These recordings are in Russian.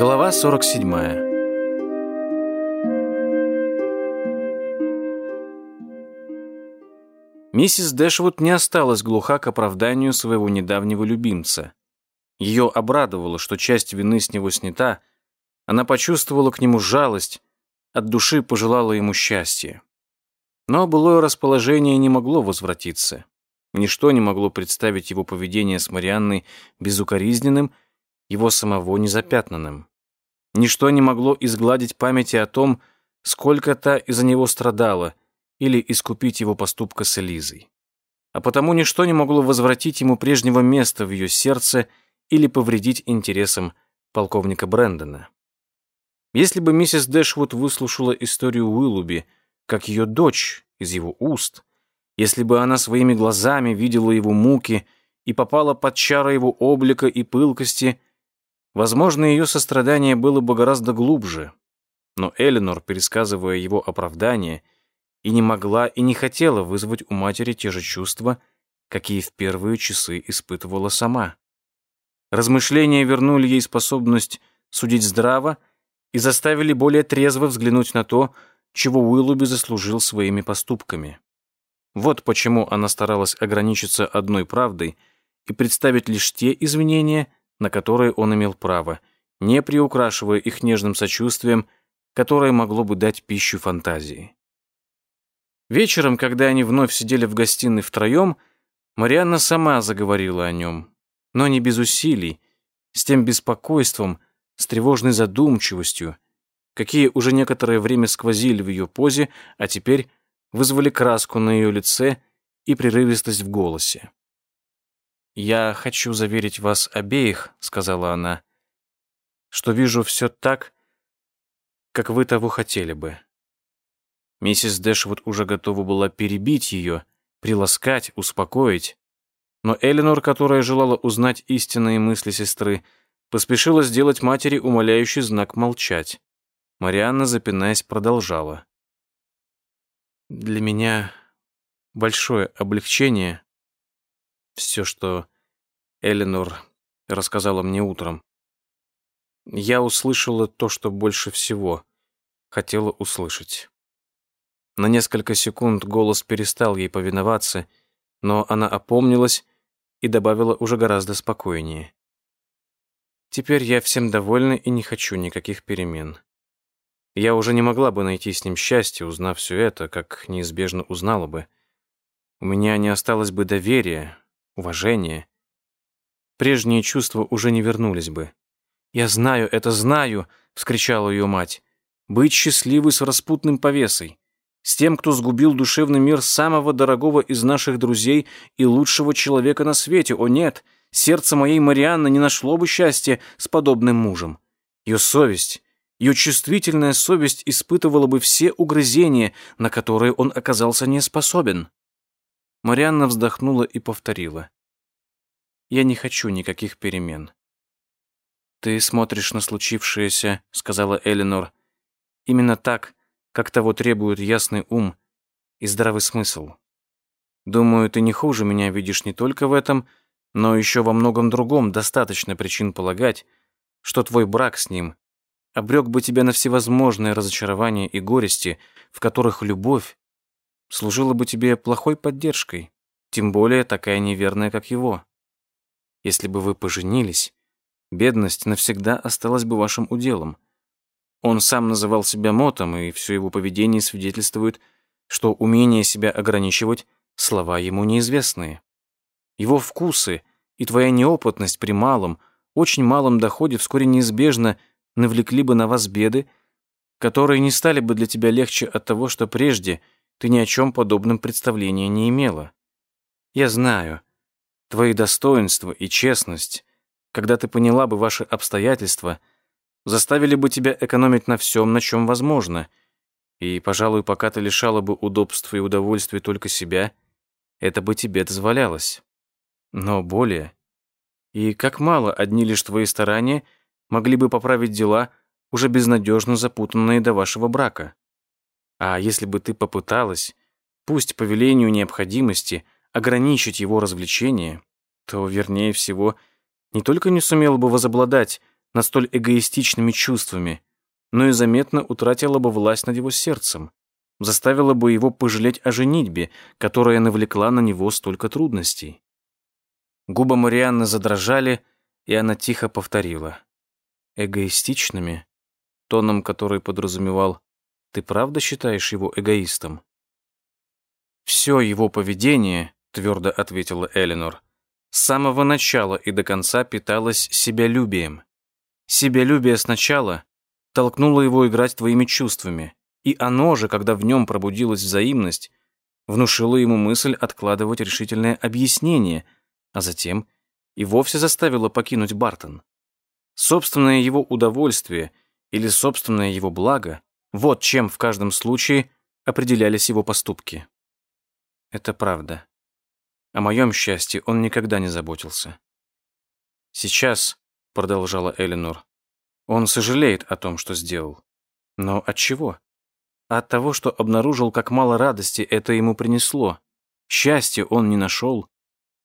Глава 47. Миссис Дэшвуд не осталась глуха к оправданию своего недавнего любимца. Ее обрадовало, что часть вины с него снята, она почувствовала к нему жалость, от души пожелала ему счастья. Но былое расположение не могло возвратиться. Ничто не могло представить его поведение с Марианной безукоризненным, его самого незапятнанным. Ничто не могло изгладить памяти о том, сколько та из-за него страдала, или искупить его поступка с Элизой. А потому ничто не могло возвратить ему прежнего места в ее сердце или повредить интересам полковника Брэндона. Если бы миссис Дэшвуд выслушала историю Уиллуби, как ее дочь из его уст, если бы она своими глазами видела его муки и попала под чары его облика и пылкости, возможно, ее сострадание было бы гораздо глубже. Но Эленор, пересказывая его оправдание, и не могла и не хотела вызвать у матери те же чувства, какие в первые часы испытывала сама. Размышления вернули ей способность судить здраво и заставили более трезво взглянуть на то, чего Уиллуби заслужил своими поступками. Вот почему она старалась ограничиться одной правдой и представить лишь те извинения, на которые он имел право, не приукрашивая их нежным сочувствием, которое могло бы дать пищу фантазии. Вечером, когда они вновь сидели в гостиной втроем, Марианна сама заговорила о нем, но не без усилий, с тем беспокойством, с тревожной задумчивостью, какие уже некоторое время сквозили в ее позе, а теперь вызвали краску на ее лице и прерывистость в голосе. «Я хочу заверить вас обеих», — сказала она, «что вижу все так, как вы того хотели бы». Миссис Дэшвуд уже готова была перебить ее, приласкать, успокоить. Но Эленор, которая желала узнать истинные мысли сестры, поспешила сделать матери умоляющий знак молчать. Марианна, запинаясь, продолжала. «Для меня большое облегчение все, что Эленор рассказала мне утром. Я услышала то, что больше всего хотела услышать. На несколько секунд голос перестал ей повиноваться, но она опомнилась и добавила уже гораздо спокойнее. «Теперь я всем довольна и не хочу никаких перемен. Я уже не могла бы найти с ним счастье, узнав все это, как неизбежно узнала бы. У меня не осталось бы доверия, уважения. Прежние чувства уже не вернулись бы. «Я знаю, это знаю!» — вскричала ее мать. «Быть счастливой с распутным повесой с тем, кто сгубил душевный мир самого дорогого из наших друзей и лучшего человека на свете. О нет, сердце моей Марианны не нашло бы счастья с подобным мужем. Ее совесть, ее чувствительная совесть испытывала бы все угрызения, на которые он оказался не способен. Марианна вздохнула и повторила. «Я не хочу никаких перемен». «Ты смотришь на случившееся», — сказала Эленор. «Именно так, как того требует ясный ум и здравый смысл. Думаю, ты не хуже меня видишь не только в этом, но еще во многом другом достаточно причин полагать, что твой брак с ним обрек бы тебя на всевозможные разочарования и горести, в которых любовь служила бы тебе плохой поддержкой, тем более такая неверная, как его. Если бы вы поженились, бедность навсегда осталась бы вашим уделом — он сам называл себя мотом, и все его поведение свидетельствует, что умение себя ограничивать — слова ему неизвестные. Его вкусы и твоя неопытность при малом, очень малом доходе вскоре неизбежно навлекли бы на вас беды, которые не стали бы для тебя легче от того, что прежде ты ни о чем подобном представления не имела. Я знаю, твои достоинства и честность, когда ты поняла бы ваши обстоятельства — заставили бы тебя экономить на всем, на чем возможно. И, пожалуй, пока ты лишала бы удобств и удовольствия только себя, это бы тебе дозволялось. Но более. И как мало одни лишь твои старания могли бы поправить дела, уже безнадежно запутанные до вашего брака. А если бы ты попыталась, пусть по велению необходимости, ограничить его развлечения, то, вернее всего, не только не сумела бы возобладать над столь эгоистичными чувствами, но и заметно утратила бы власть над его сердцем, заставила бы его пожалеть о женитьбе, которая навлекла на него столько трудностей. Губы Марианны задрожали, и она тихо повторила. «Эгоистичными?» Тоном, который подразумевал «Ты правда считаешь его эгоистом?» «Все его поведение», — твердо ответила Эленор, «с самого начала и до конца питалось себялюбием. Себялюбие сначала толкнуло его играть твоими чувствами, и оно же, когда в нем пробудилась взаимность, внушило ему мысль откладывать решительное объяснение, а затем и вовсе заставило покинуть Бартон. Собственное его удовольствие или собственное его благо — вот чем в каждом случае определялись его поступки. Это правда. О моем счастье он никогда не заботился. Сейчас, — продолжала Эленор. «Он сожалеет о том, что сделал. Но от чего? От того, что обнаружил, как мало радости это ему принесло. Счастья он не нашел.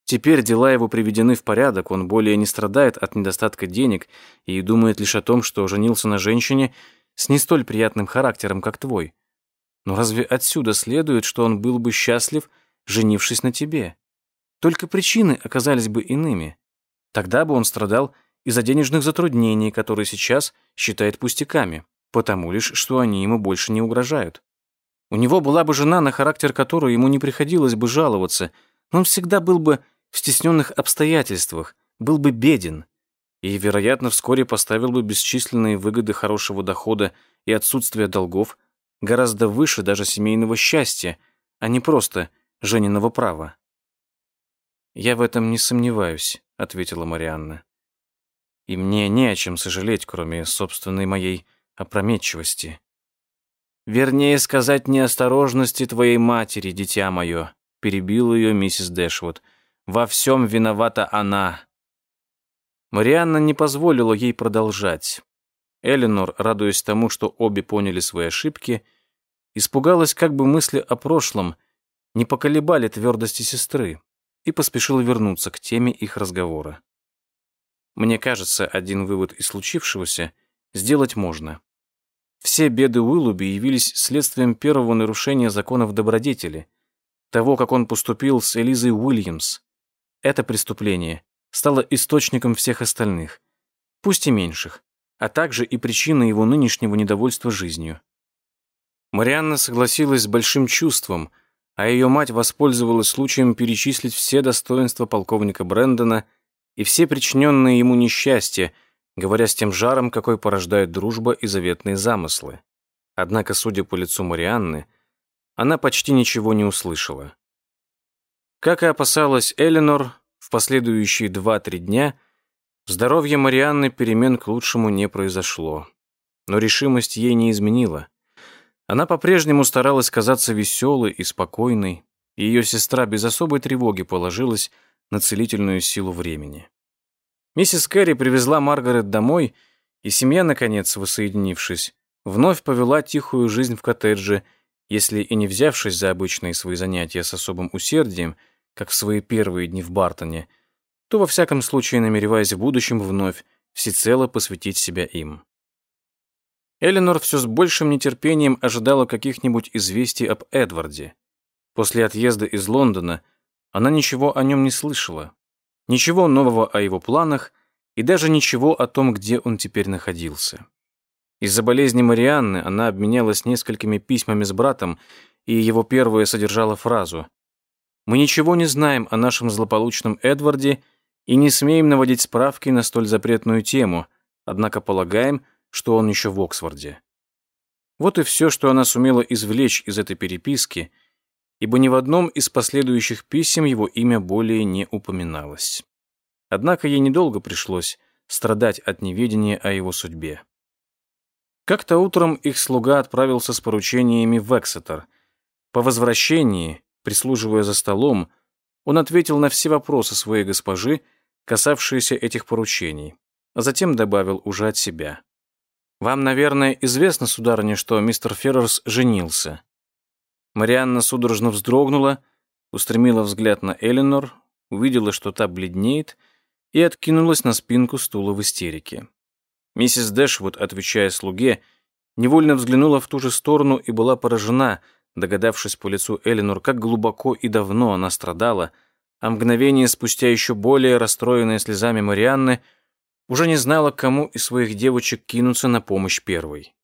Теперь дела его приведены в порядок, он более не страдает от недостатка денег и думает лишь о том, что женился на женщине с не столь приятным характером, как твой. Но разве отсюда следует, что он был бы счастлив, женившись на тебе? Только причины оказались бы иными. Тогда бы он страдал из-за денежных затруднений, которые сейчас считает пустяками, потому лишь, что они ему больше не угрожают. У него была бы жена, на характер которой ему не приходилось бы жаловаться, но он всегда был бы в стесненных обстоятельствах, был бы беден и, вероятно, вскоре поставил бы бесчисленные выгоды хорошего дохода и отсутствия долгов гораздо выше даже семейного счастья, а не просто жененного права. «Я в этом не сомневаюсь», — ответила Марианна и мне не о чем сожалеть, кроме собственной моей опрометчивости. Вернее сказать, неосторожности твоей матери, дитя мое, перебила ее миссис Дэшвуд. Во всем виновата она. Марианна не позволила ей продолжать. Эленор, радуясь тому, что обе поняли свои ошибки, испугалась, как бы мысли о прошлом не поколебали твердости сестры и поспешила вернуться к теме их разговора. Мне кажется, один вывод из случившегося сделать можно. Все беды Уиллуби явились следствием первого нарушения законов добродетели, того, как он поступил с Элизой Уильямс. Это преступление стало источником всех остальных, пусть и меньших, а также и причиной его нынешнего недовольства жизнью. Марианна согласилась с большим чувством, а ее мать воспользовалась случаем перечислить все достоинства полковника Брэндона и все причиненные ему несчастья, говоря с тем жаром, какой порождают дружба и заветные замыслы. Однако, судя по лицу Марианны, она почти ничего не услышала. Как и опасалась Эленор, в последующие два-три дня в здоровье Марианны перемен к лучшему не произошло. Но решимость ей не изменила. Она по-прежнему старалась казаться веселой и спокойной, и ее сестра без особой тревоги положилась на целительную силу времени. Миссис Кэрри привезла Маргарет домой, и семья, наконец, воссоединившись, вновь повела тихую жизнь в коттедже, если и не взявшись за обычные свои занятия с особым усердием, как в свои первые дни в Бартоне, то во всяком случае намереваясь в будущем вновь всецело посвятить себя им. Эленор все с большим нетерпением ожидала каких-нибудь известий об Эдварде. После отъезда из Лондона – она ничего о нем не слышала, ничего нового о его планах и даже ничего о том, где он теперь находился. Из-за болезни Марианны она обменялась несколькими письмами с братом, и его первое содержало фразу «Мы ничего не знаем о нашем злополучном Эдварде и не смеем наводить справки на столь запретную тему, однако полагаем, что он еще в Оксфорде». Вот и все, что она сумела извлечь из этой переписки – ибо ни в одном из последующих писем его имя более не упоминалось. Однако ей недолго пришлось страдать от неведения о его судьбе. Как-то утром их слуга отправился с поручениями в Эксетер. По возвращении, прислуживая за столом, он ответил на все вопросы своей госпожи, касавшиеся этих поручений, а затем добавил уже от себя. «Вам, наверное, известно, сударыня, что мистер Феррерс женился. Марианна судорожно вздрогнула, устремила взгляд на Эленор, увидела, что та бледнеет, и откинулась на спинку стула в истерике. Миссис Дэшвуд, отвечая слуге, невольно взглянула в ту же сторону и была поражена, догадавшись по лицу Эленор, как глубоко и давно она страдала, а мгновение спустя еще более расстроенная слезами Марианны уже не знала, кому из своих девочек кинуться на помощь первой.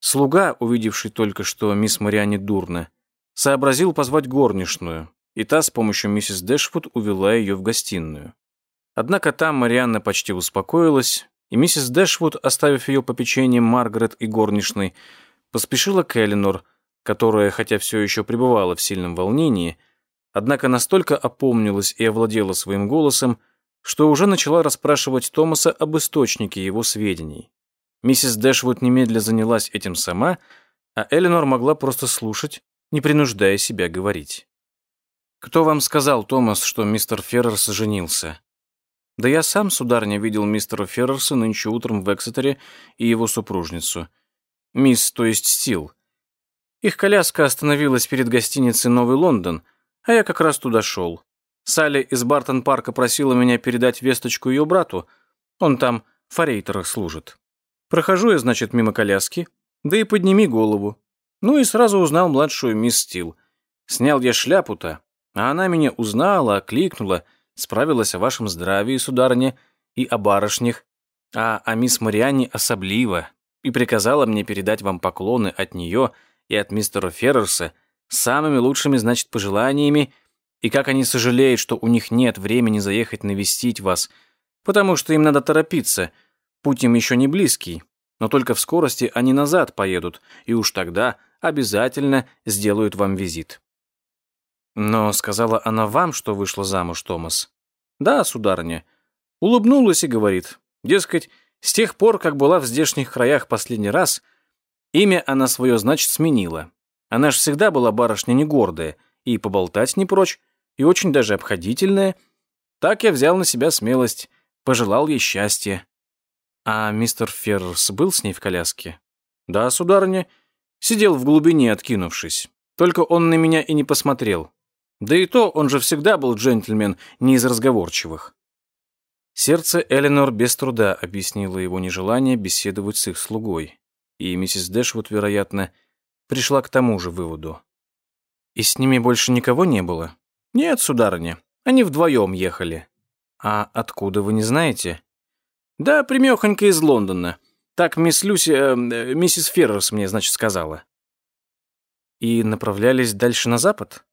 Слуга, увидевший только что мисс Марианне дурно, сообразил позвать горничную, и та с помощью миссис Дэшвуд увела ее в гостиную. Однако там Марианна почти успокоилась, и миссис Дэшвуд, оставив ее попечением Маргарет и горничной, поспешила к Эленор, которая, хотя все еще пребывала в сильном волнении, однако настолько опомнилась и овладела своим голосом, что уже начала расспрашивать Томаса об источнике его сведений. Миссис Дэшвуд немедля занялась этим сама, а Эленор могла просто слушать, не принуждая себя говорить. «Кто вам сказал, Томас, что мистер Феррерс женился?» Да я сам, сударня, видел мистера Феррерса нынче утром в Эксетере и его супружницу. Мисс, то есть Стил. Их коляска остановилась перед гостиницей «Новый Лондон», а я как раз туда шел. Салли из Бартон-парка просила меня передать весточку ее брату. Он там в форейтерах служит. Прохожу я, значит, мимо коляски. Да и подними голову. Ну и сразу узнал младшую мисс Стил. Снял я шляпу-то, а она меня узнала, окликнула — справилась о вашем здравии, сударыня, и о барышнях, а о мисс Марианне особливо, и приказала мне передать вам поклоны от нее и от мистера Феррерса самыми лучшими, значит, пожеланиями, и как они сожалеют, что у них нет времени заехать навестить вас, потому что им надо торопиться, путь им еще не близкий, но только в скорости они назад поедут, и уж тогда обязательно сделают вам визит. Но сказала она вам, что вышла замуж, Томас? Да, сударыня. Улыбнулась и говорит. Дескать, с тех пор, как была в здешних краях последний раз, имя она свое, значит, сменила. Она ж всегда была барышня не гордая, и поболтать не прочь, и очень даже обходительная. Так я взял на себя смелость, пожелал ей счастья. А мистер Феррс был с ней в коляске? Да, сударыня. Сидел в глубине, откинувшись. Только он на меня и не посмотрел. Да и то он же всегда был джентльмен, не из разговорчивых. Сердце Эленор без труда объяснило его нежелание беседовать с их слугой. И миссис Дэшвуд, вероятно, пришла к тому же выводу. «И с ними больше никого не было?» «Нет, сударыня, они вдвоем ехали». «А откуда вы не знаете?» «Да, примехонько из Лондона. Так мисс Люси, э, миссис Феррерс мне, значит, сказала». «И направлялись дальше на запад?»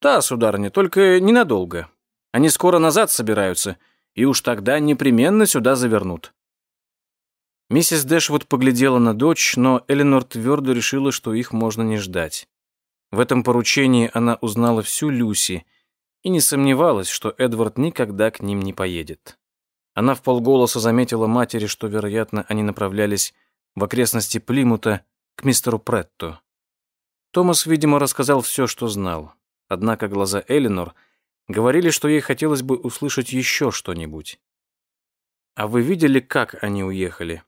«Да, сударыня, только ненадолго. Они скоро назад собираются, и уж тогда непременно сюда завернут». Миссис Дэшвуд поглядела на дочь, но Эленор твердо решила, что их можно не ждать. В этом поручении она узнала всю Люси и не сомневалась, что Эдвард никогда к ним не поедет. Она вполголоса заметила матери, что, вероятно, они направлялись в окрестности Плимута к мистеру Претту. Томас, видимо, рассказал все, что знал. Однако глаза Элинор говорили, что ей хотелось бы услышать еще что-нибудь. «А вы видели, как они уехали?»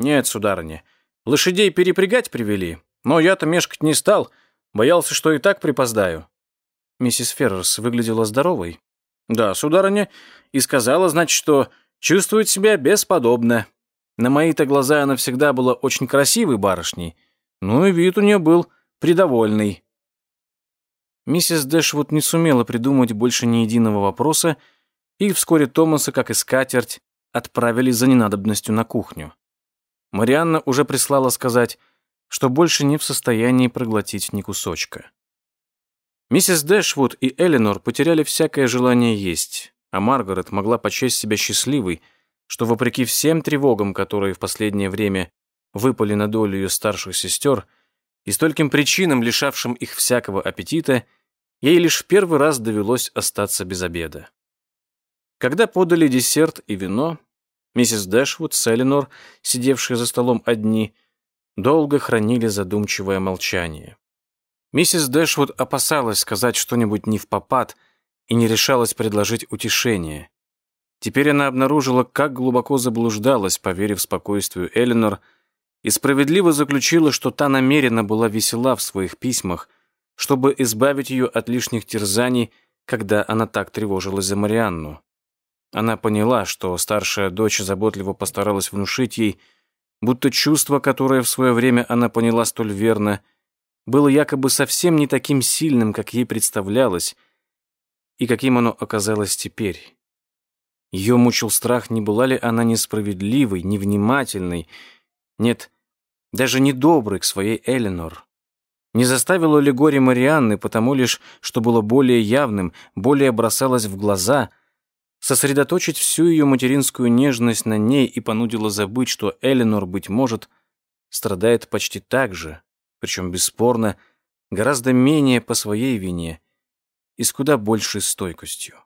«Нет, сударыня. Лошадей перепрягать привели, но я-то мешкать не стал, боялся, что и так припоздаю». Миссис Феррерс выглядела здоровой. «Да, сударыня, и сказала, значит, что чувствует себя бесподобно. На мои-то глаза она всегда была очень красивой барышней, ну и вид у нее был придовольный. Миссис Дэшвуд не сумела придумать больше ни единого вопроса, и вскоре Томаса, как и скатерть, отправили за ненадобностью на кухню. Марианна уже прислала сказать, что больше не в состоянии проглотить ни кусочка. Миссис Дэшвуд и Эленор потеряли всякое желание есть, а Маргарет могла почесть себя счастливой, что, вопреки всем тревогам, которые в последнее время выпали на долю ее старших сестер, и стольким причинам, лишавшим их всякого аппетита, ей лишь в первый раз довелось остаться без обеда. Когда подали десерт и вино, миссис Дэшвуд с Эленор, сидевшие за столом одни, долго хранили задумчивое молчание. Миссис Дэшвуд опасалась сказать что-нибудь не в попад и не решалась предложить утешение. Теперь она обнаружила, как глубоко заблуждалась, поверив спокойствию Эленор, и справедливо заключила, что та намеренно была весела в своих письмах, чтобы избавить ее от лишних терзаний, когда она так тревожилась за Марианну. Она поняла, что старшая дочь заботливо постаралась внушить ей, будто чувство, которое в свое время она поняла столь верно, было якобы совсем не таким сильным, как ей представлялось, и каким оно оказалось теперь. Ее мучил страх, не была ли она несправедливой, невнимательной, нет, даже недоброй к своей Эленор. Не заставило ли горе Марианны, потому лишь, что было более явным, более бросалось в глаза, сосредоточить всю ее материнскую нежность на ней и понудило забыть, что Эленор, быть может, страдает почти так же, причем бесспорно, гораздо менее по своей вине и с куда большей стойкостью.